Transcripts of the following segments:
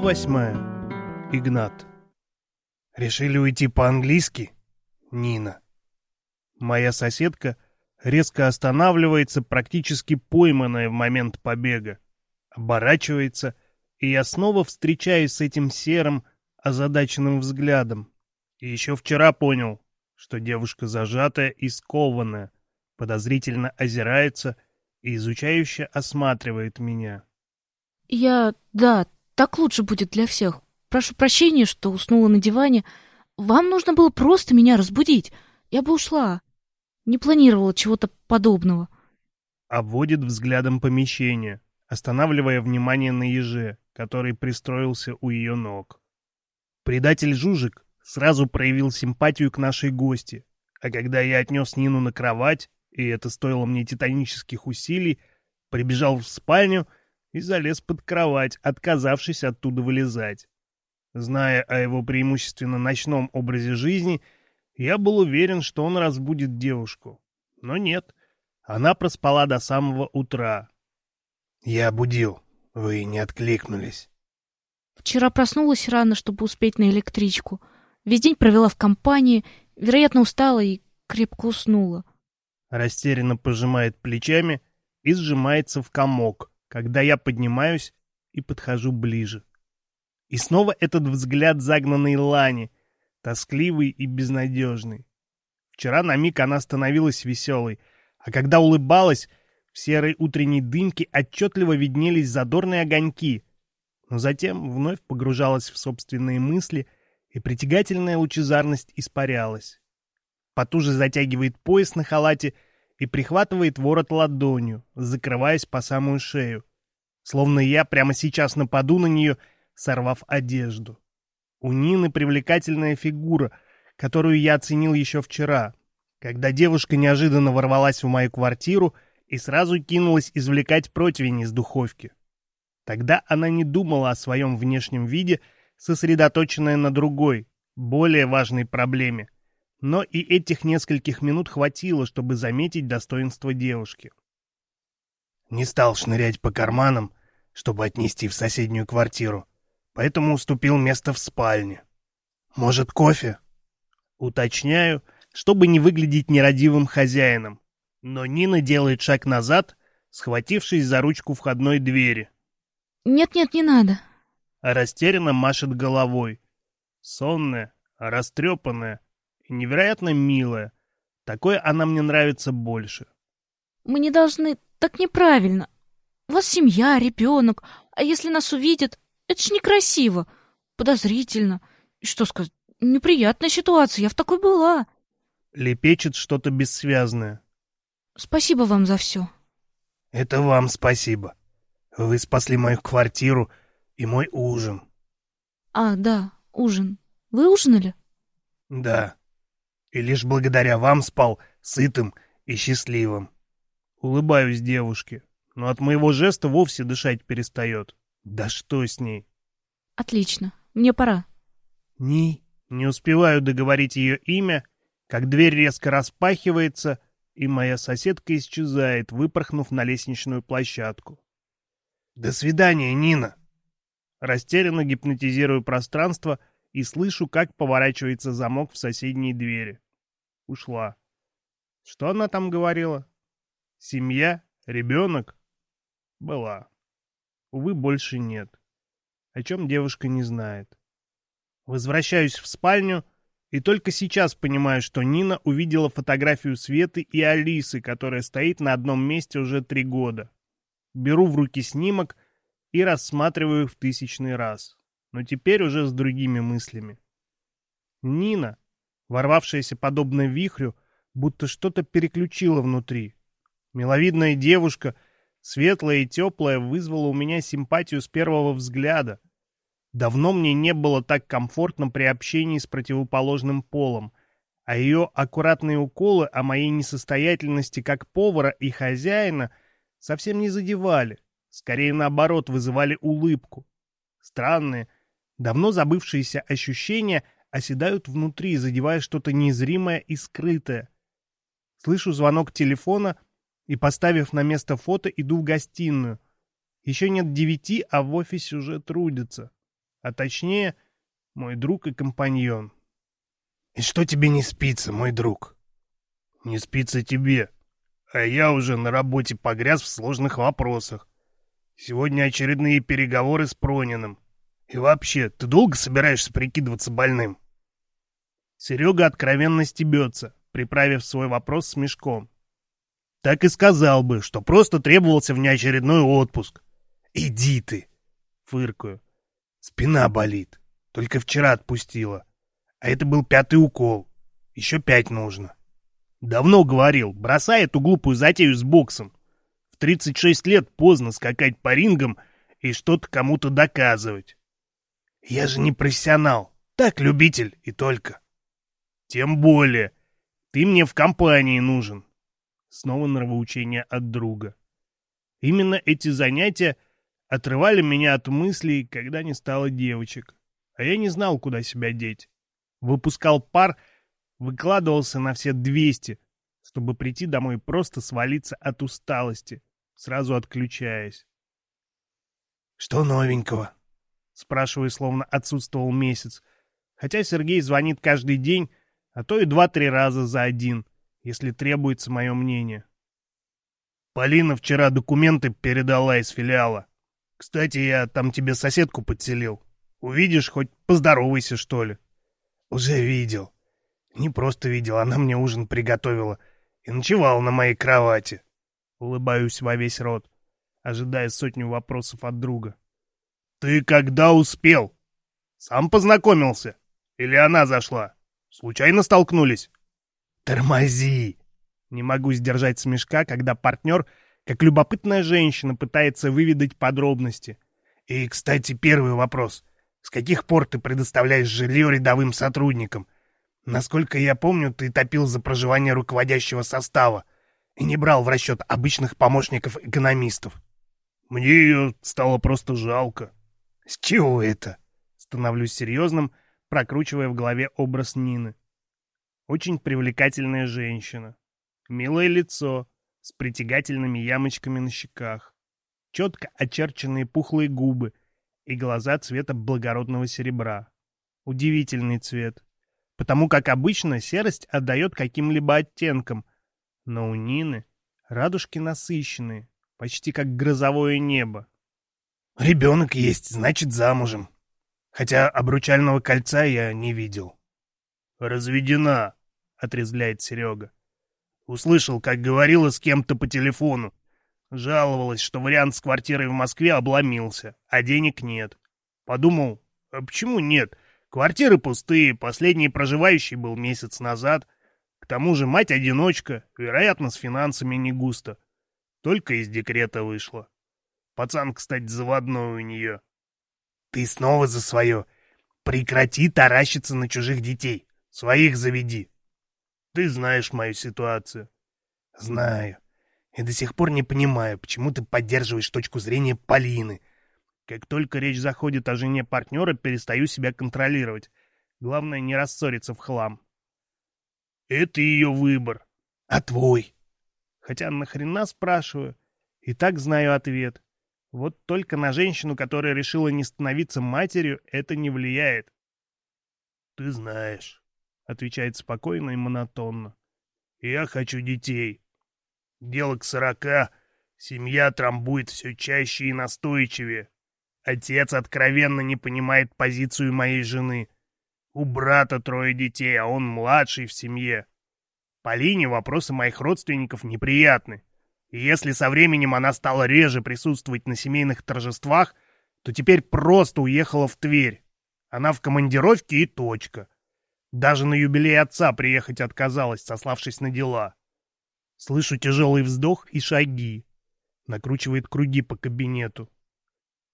Восьмая. Игнат. Решили уйти по-английски? Нина. Моя соседка резко останавливается, практически пойманная в момент побега. Оборачивается, и я снова встречаюсь с этим серым, озадаченным взглядом. И еще вчера понял, что девушка зажатая и скованная, подозрительно озирается и изучающе осматривает меня. Я... да, так лучше будет для всех. Прошу прощения, что уснула на диване. Вам нужно было просто меня разбудить. Я бы ушла. Не планировала чего-то подобного. Обводит взглядом помещение, останавливая внимание на еже, который пристроился у ее ног. Предатель Жужик сразу проявил симпатию к нашей гости, а когда я отнес Нину на кровать, и это стоило мне титанических усилий, прибежал в спальню и залез под кровать, отказавшись оттуда вылезать. Зная о его преимущественно ночном образе жизни, я был уверен, что он разбудит девушку. Но нет, она проспала до самого утра. «Я будил, вы не откликнулись». Вчера проснулась рано, чтобы успеть на электричку. Весь день провела в компании, вероятно, устала и крепко уснула. Растерянно пожимает плечами и сжимается в комок, когда я поднимаюсь и подхожу ближе. И снова этот взгляд загнанной Лани, тоскливый и безнадежный. Вчера на миг она становилась веселой, а когда улыбалась, в серой утренней дымке отчетливо виднелись задорные огоньки, но затем вновь погружалась в собственные мысли, и притягательная лучезарность испарялась. Потуже затягивает пояс на халате — и прихватывает ворот ладонью, закрываясь по самую шею. Словно я прямо сейчас нападу на нее, сорвав одежду. У Нины привлекательная фигура, которую я оценил еще вчера, когда девушка неожиданно ворвалась в мою квартиру и сразу кинулась извлекать противень из духовки. Тогда она не думала о своем внешнем виде, сосредоточенная на другой, более важной проблеме — но и этих нескольких минут хватило, чтобы заметить достоинство девушки. Не стал шнырять по карманам, чтобы отнести в соседнюю квартиру, поэтому уступил место в спальне. Может, кофе? Уточняю, чтобы не выглядеть нерадивым хозяином. Но Нина делает шаг назад, схватившись за ручку входной двери. «Нет-нет, не надо». Растерянно машет головой. Сонная, растрепанная, и невероятно милая. Такой она мне нравится больше. Мы не должны... Так неправильно. У вас семья, ребенок. А если нас увидят, это ж некрасиво. Подозрительно. Что сказать? Неприятная ситуация. Я в такой была. Лепечет что-то бессвязное. Спасибо вам за все. Это вам спасибо. Вы спасли мою квартиру и мой ужин. А, да, ужин. Вы ужинали? Да и лишь благодаря вам спал сытым и счастливым. Улыбаюсь девушке, но от моего жеста вовсе дышать перестает. Да что с ней? Отлично, мне пора. Ни, не успеваю договорить ее имя, как дверь резко распахивается, и моя соседка исчезает, выпорхнув на лестничную площадку. «До свидания, Нина!» Растерянно гипнотизирую пространство — и слышу, как поворачивается замок в соседней двери. Ушла. Что она там говорила? Семья? Ребенок? Была. Увы, больше нет. О чем девушка не знает. Возвращаюсь в спальню и только сейчас понимаю, что Нина увидела фотографию Светы и Алисы, которая стоит на одном месте уже три года. Беру в руки снимок и рассматриваю в тысячный раз но теперь уже с другими мыслями. Нина, ворвавшаяся подобно вихрю, будто что-то переключила внутри. Миловидная девушка, светлая и теплая, вызвала у меня симпатию с первого взгляда. Давно мне не было так комфортно при общении с противоположным полом, а ее аккуратные уколы о моей несостоятельности как повара и хозяина совсем не задевали, скорее наоборот вызывали улыбку. Странные, Давно забывшиеся ощущения оседают внутри, задевая что-то незримое и скрытое. Слышу звонок телефона и, поставив на место фото, иду в гостиную. Еще нет девяти, а в офисе уже трудятся. а точнее, мой друг и компаньон. «И что тебе не спится, мой друг?» «Не спится тебе, а я уже на работе погряз в сложных вопросах. Сегодня очередные переговоры с Прониным. И вообще, ты долго собираешься прикидываться больным?» Серега откровенно стебется, приправив свой вопрос с мешком. Так и сказал бы, что просто требовался внеочередной отпуск. «Иди ты!» — фыркаю. «Спина болит. Только вчера отпустила. А это был пятый укол. Еще пять нужно». Давно говорил, бросай эту глупую затею с боксом. В 36 лет поздно скакать по рингам и что-то кому-то доказывать. Я же не профессионал, так любитель и только. Тем более, ты мне в компании нужен. Снова нравоучение от друга. Именно эти занятия отрывали меня от мыслей, когда не стало девочек. А я не знал, куда себя деть. Выпускал пар, выкладывался на все 200, чтобы прийти домой и просто свалиться от усталости, сразу отключаясь. «Что новенького?» Спрашиваю, словно отсутствовал месяц. Хотя Сергей звонит каждый день, а то и два-три раза за один, если требуется мое мнение. Полина вчера документы передала из филиала. Кстати, я там тебе соседку подселил. Увидишь, хоть поздоровайся, что ли. Уже видел. Не просто видел, она мне ужин приготовила и ночевала на моей кровати. Улыбаюсь во весь рот, ожидая сотню вопросов от друга. Ты когда успел? Сам познакомился? Или она зашла? Случайно столкнулись? Тормози! Не могу сдержать смешка, когда партнер, как любопытная женщина, пытается выведать подробности. И, кстати, первый вопрос. С каких пор ты предоставляешь жилье рядовым сотрудникам? Насколько я помню, ты топил за проживание руководящего состава и не брал в расчет обычных помощников экономистов. Мне ее стало просто жалко. С чего это? Становлюсь серьезным, прокручивая в голове образ Нины. Очень привлекательная женщина. Милое лицо с притягательными ямочками на щеках. Четко очерченные пухлые губы и глаза цвета благородного серебра. Удивительный цвет. Потому как обычно серость отдает каким-либо оттенкам, но у Нины радужки насыщенные, почти как грозовое небо. «Ребенок есть, значит, замужем», Хотя обручального кольца я не видел. «Разведена», — отрезвляет Серега. Услышал, как говорила с кем-то по телефону. Жаловалась, что вариант с квартирой в Москве обломился, а денег нет. Подумал, а почему нет? Квартиры пустые, последний проживающий был месяц назад. К тому же мать-одиночка, вероятно, с финансами не густо. Только из декрета вышла. Пацан, кстати, заводной у нее. Ты снова за свое. Прекрати таращиться на чужих детей. Своих заведи. Ты знаешь мою ситуацию. Знаю. И до сих пор не понимаю, почему ты поддерживаешь точку зрения Полины. Как только речь заходит о жене партнера, перестаю себя контролировать. Главное, не рассориться в хлам. Это ее выбор. А твой? Хотя нахрена спрашиваю? И так знаю ответ. Вот только на женщину, которая решила не становиться матерью, это не влияет. «Ты знаешь», — отвечает спокойно и монотонно. «Я хочу детей. Дело к сорока, семья трамбует все чаще и настойчивее. Отец откровенно не понимает позицию моей жены. У брата трое детей, а он младший в семье. Полине вопросы моих родственников неприятны. Если со временем она стала реже присутствовать на семейных торжествах, то теперь просто уехала в Тверь. Она в командировке и точка. Даже на юбилей отца приехать отказалась, сославшись на дела. Слышу тяжелый вздох и шаги. Накручивает круги по кабинету.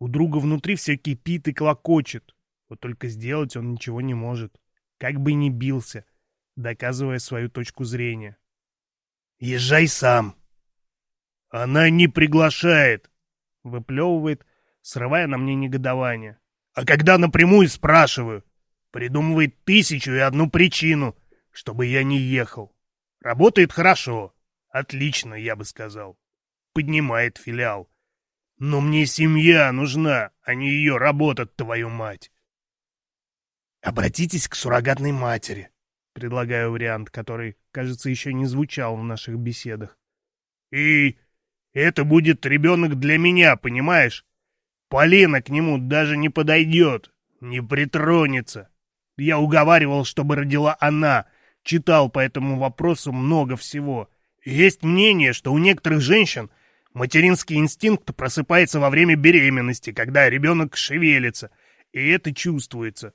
У друга внутри все кипит и клокочет. Вот только сделать он ничего не может. Как бы ни бился, доказывая свою точку зрения. «Езжай сам!» «Она не приглашает!» — выплевывает, срывая на мне негодование. «А когда напрямую спрашиваю, придумывает тысячу и одну причину, чтобы я не ехал. Работает хорошо, отлично, я бы сказал. Поднимает филиал. Но мне семья нужна, а не ее работа, твою мать!» Обратитесь к суррогатной матери. Предлагаю вариант, который, кажется, еще не звучал в наших беседах. И это будет ребенок для меня, понимаешь? Полина к нему даже не подойдет, не притронется. Я уговаривал, чтобы родила она, читал по этому вопросу много всего. Есть мнение, что у некоторых женщин материнский инстинкт просыпается во время беременности, когда ребенок шевелится, и это чувствуется.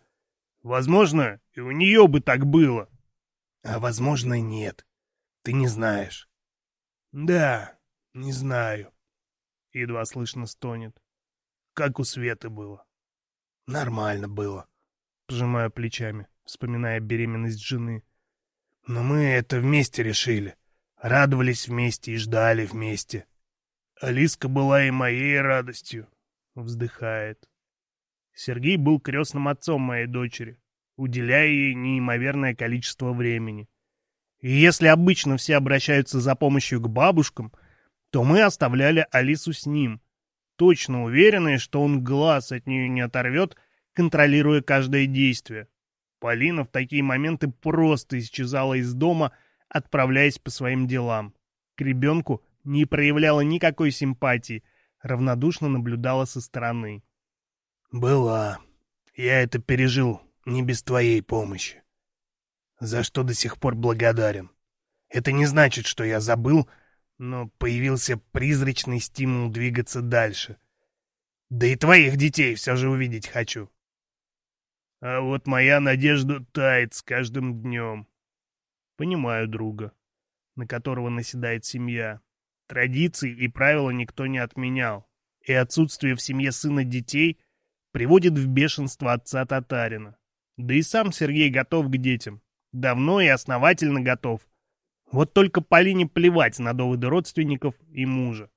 Возможно, и у нее бы так было. А возможно, нет. Ты не знаешь. Да, не знаю. Едва слышно стонет. Как у Светы было. Нормально было. Пожимаю плечами, вспоминая беременность жены. Но мы это вместе решили. Радовались вместе и ждали вместе. Алиска была и моей радостью. Вздыхает. Сергей был крестным отцом моей дочери, уделяя ей неимоверное количество времени. И если обычно все обращаются за помощью к бабушкам, то мы оставляли Алису с ним, точно уверенные, что он глаз от нее не оторвет, контролируя каждое действие. Полина в такие моменты просто исчезала из дома, отправляясь по своим делам. К ребенку не проявляла никакой симпатии, равнодушно наблюдала со стороны. «Была. Я это пережил не без твоей помощи. За что до сих пор благодарен. Это не значит, что я забыл, но появился призрачный стимул двигаться дальше. Да и твоих детей все же увидеть хочу. А вот моя надежда тает с каждым днем. Понимаю друга, на которого наседает семья. Традиции и правила никто не отменял, и отсутствие в семье сына детей приводит в бешенство отца татарина. Да и сам Сергей готов к детям. Давно и основательно готов. Вот только Полине плевать на доводы родственников и мужа.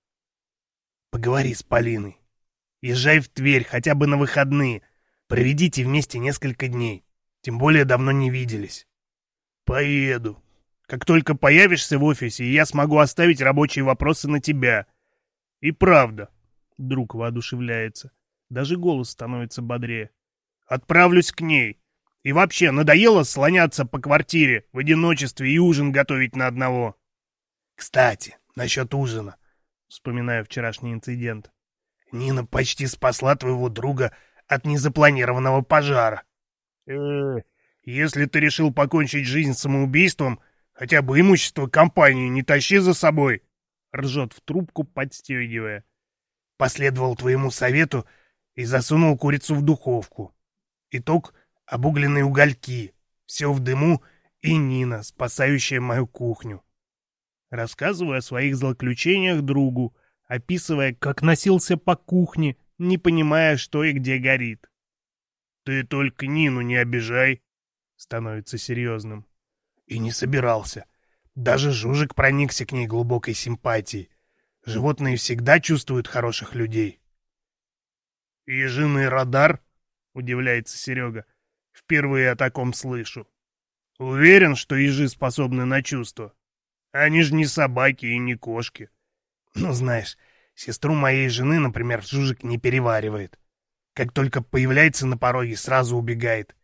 Поговори с Полиной. Езжай в Тверь хотя бы на выходные — Проведите вместе несколько дней. Тем более давно не виделись. Поеду. Как только появишься в офисе, я смогу оставить рабочие вопросы на тебя. И правда. Друг воодушевляется. Даже голос становится бодрее. Отправлюсь к ней. И вообще, надоело слоняться по квартире в одиночестве и ужин готовить на одного. Кстати, насчет ужина. Вспоминаю вчерашний инцидент. Нина почти спасла твоего друга от незапланированного пожара. Э, если ты решил покончить жизнь самоубийством, хотя бы имущество компании не тащи за собой, ржет в трубку, подстегивая. Последовал твоему совету и засунул курицу в духовку. Итог — обугленные угольки, все в дыму и Нина, спасающая мою кухню. Рассказываю о своих злоключениях другу, описывая, как носился по кухне, не понимая, что и где горит. «Ты только Нину не обижай», — становится серьезным. И не собирался. Даже Жужик проникся к ней глубокой симпатией. Животные всегда чувствуют хороших людей. «Ежиный радар?» — удивляется Серега. «Впервые о таком слышу. Уверен, что ежи способны на чувства. Они же не собаки и не кошки». «Ну, знаешь, Сестру моей жены, например, Жужик не переваривает. Как только появляется на пороге, сразу убегает.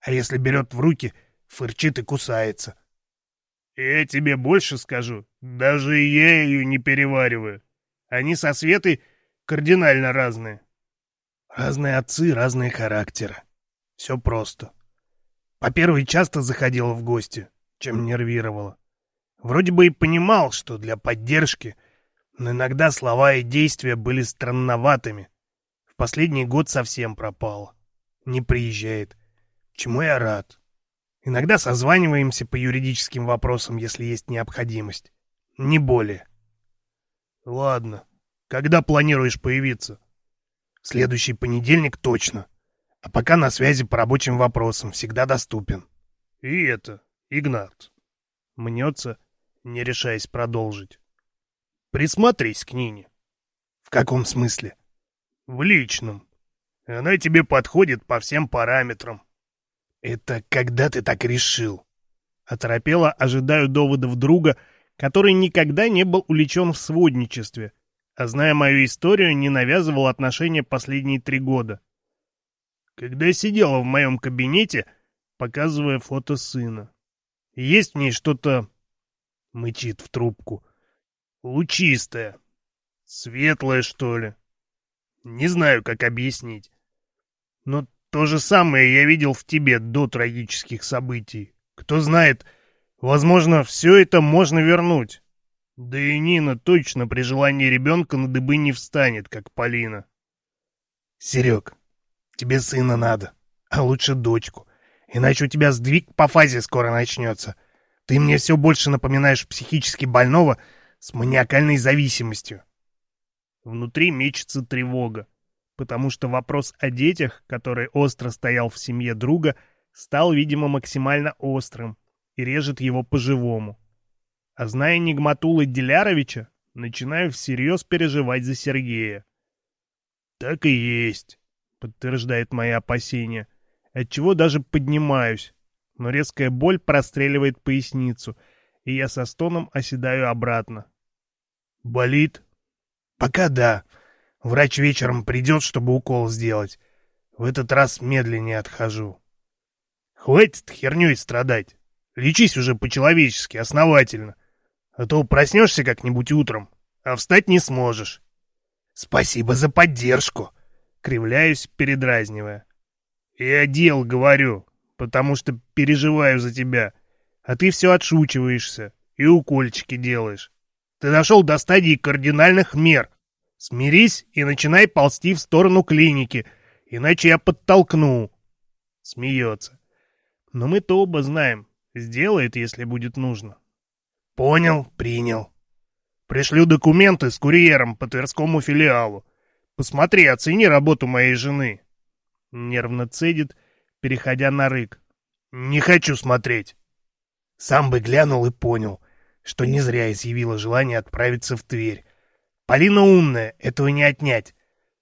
А если берет в руки, фырчит и кусается. Я тебе больше скажу, даже я ее не перевариваю. Они со Светой кардинально разные. Разные отцы, разные характеры. Все просто. По первой часто заходила в гости, чем нервировала. Вроде бы и понимал, что для поддержки — но иногда слова и действия были странноватыми. В последний год совсем пропал. Не приезжает. Чему я рад. Иногда созваниваемся по юридическим вопросам, если есть необходимость. Не более. Ладно. Когда планируешь появиться? Следующий понедельник точно. А пока на связи по рабочим вопросам, всегда доступен. И это, Игнат. Мнется, не решаясь продолжить. Присмотрись к Нине. В каком смысле? В личном. Она тебе подходит по всем параметрам. Это когда ты так решил? Оторопела, ожидаю доводов друга, который никогда не был увлечен в сводничестве, а зная мою историю, не навязывал отношения последние три года. Когда сидела в моем кабинете, показывая фото сына. Есть в ней что-то... Мычит в трубку. Лучистое. Светлое, что ли. Не знаю, как объяснить. Но то же самое я видел в тебе до трагических событий. Кто знает, возможно, все это можно вернуть. Да и Нина точно при желании ребенка на дыбы не встанет, как Полина. Серег, тебе сына надо, а лучше дочку. Иначе у тебя сдвиг по фазе скоро начнется. Ты мне все больше напоминаешь психически больного с маниакальной зависимостью. Внутри мечется тревога потому что вопрос о детях, который остро стоял в семье друга, стал, видимо, максимально острым и режет его по-живому. А зная Нигматула Диляровича, начинаю всерьез переживать за Сергея. «Так и есть», — подтверждает мои опасения, отчего даже поднимаюсь, но резкая боль простреливает поясницу, и я со стоном оседаю обратно. «Болит?» «Пока да», Врач вечером придет, чтобы укол сделать. В этот раз медленнее отхожу. Хватит херней страдать. Лечись уже по-человечески, основательно. А то проснешься как-нибудь утром, а встать не сможешь. Спасибо за поддержку. Кривляюсь, передразнивая. Я дел говорю, потому что переживаю за тебя. А ты все отшучиваешься и укольчики делаешь. Ты дошел до стадии кардинальных мер. Смирись и начинай ползти в сторону клиники, иначе я подтолкну. Смеется. Но мы-то оба знаем. Сделает, если будет нужно. Понял, принял. Пришлю документы с курьером по Тверскому филиалу. Посмотри, оцени работу моей жены. Нервно цедит, переходя на рык. Не хочу смотреть. Сам бы глянул и понял, что не зря изъявила желание отправиться в Тверь Полина умная, этого не отнять.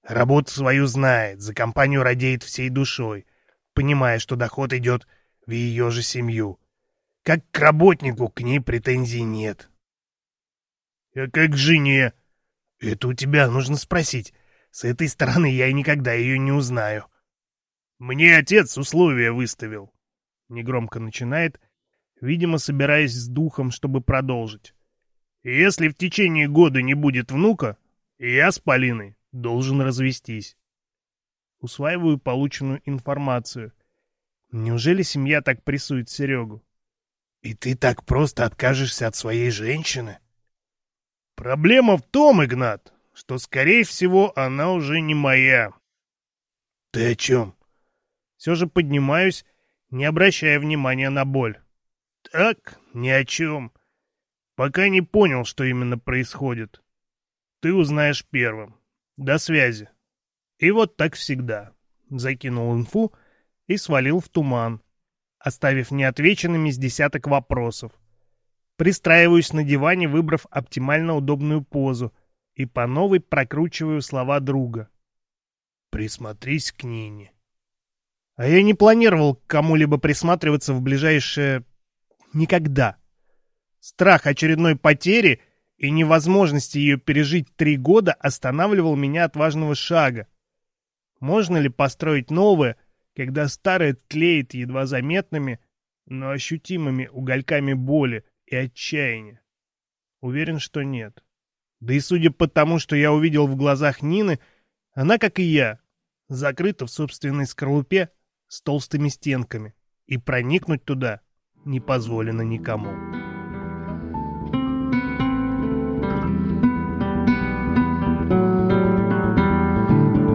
Работу свою знает, за компанию радеет всей душой, понимая, что доход идет в ее же семью. Как к работнику к ней претензий нет. А как к жене? Это у тебя нужно спросить. С этой стороны я и никогда ее не узнаю. Мне отец условия выставил. Негромко начинает, видимо, собираясь с духом, чтобы продолжить. Если в течение года не будет внука, я с Полиной должен развестись. Усваиваю полученную информацию. Неужели семья так прессует Серегу? И ты так просто откажешься от своей женщины? Проблема в том, Игнат, что, скорее всего, она уже не моя. Ты о чем? Все же поднимаюсь, не обращая внимания на боль. Так, ни о чем. Пока не понял, что именно происходит. Ты узнаешь первым. До связи. И вот так всегда. Закинул инфу и свалил в туман, оставив неотвеченными с десяток вопросов. Пристраиваюсь на диване, выбрав оптимально удобную позу, и по новой прокручиваю слова друга. «Присмотрись к Нине». А я не планировал кому-либо присматриваться в ближайшее... никогда. Страх очередной потери и невозможности ее пережить три года останавливал меня от важного шага. Можно ли построить новое, когда старое тлеет едва заметными, но ощутимыми угольками боли и отчаяния? Уверен, что нет. Да и судя по тому, что я увидел в глазах Нины, она, как и я, закрыта в собственной скорлупе с толстыми стенками, и проникнуть туда не позволено никому.